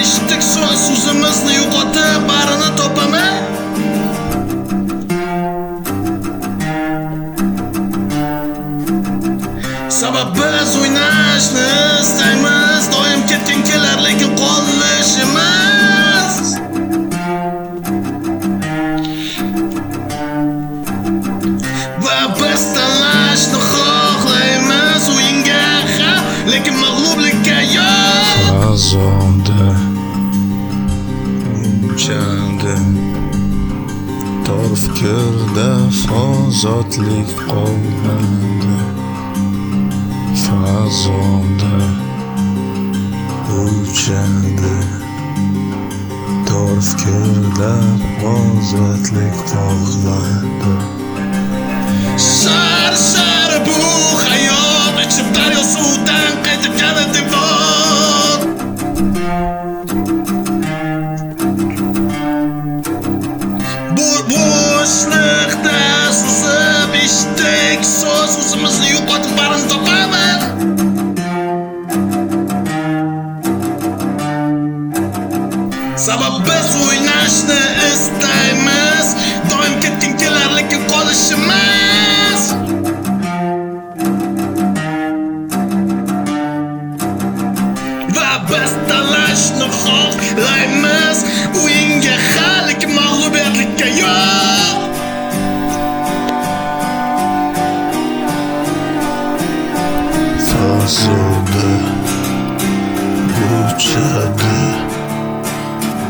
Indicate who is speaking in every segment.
Speaker 1: eshitdik so'z o'zimizni yo'qotib barini topaman sabab biz o'ynashni istaymiz doim ketgin kelar lekin qolishimiz. Va biz tanlashni xohlaymiz o'yinga ha lekin
Speaker 2: fazoda uchadi tor fikrda fozotlik qolmadi fazoda uchadi tor fikrda fozotlik qolmadi
Speaker 1: Sar sar bu hayot ichib daryo suvdan qaytib keladi yoshlikda suzib eshitdik so'z o'zimizni yo'qotib barini topamiz. Sabab biz o'ynashni istaymiz Doim ketgin kelar lekin qolishimiz. Va biz tanlashni xohlaymiz O'yinga halik mag'lubiyatlikka yo'q yazıldı Bu çadı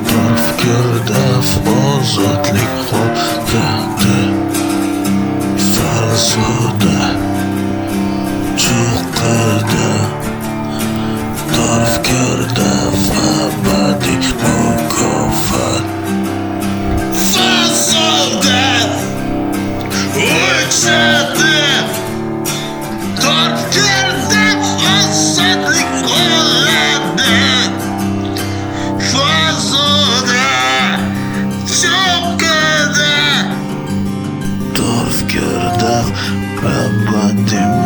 Speaker 1: Daf gördaf bozotlik hop
Speaker 2: kaldı Fazladı Baba do.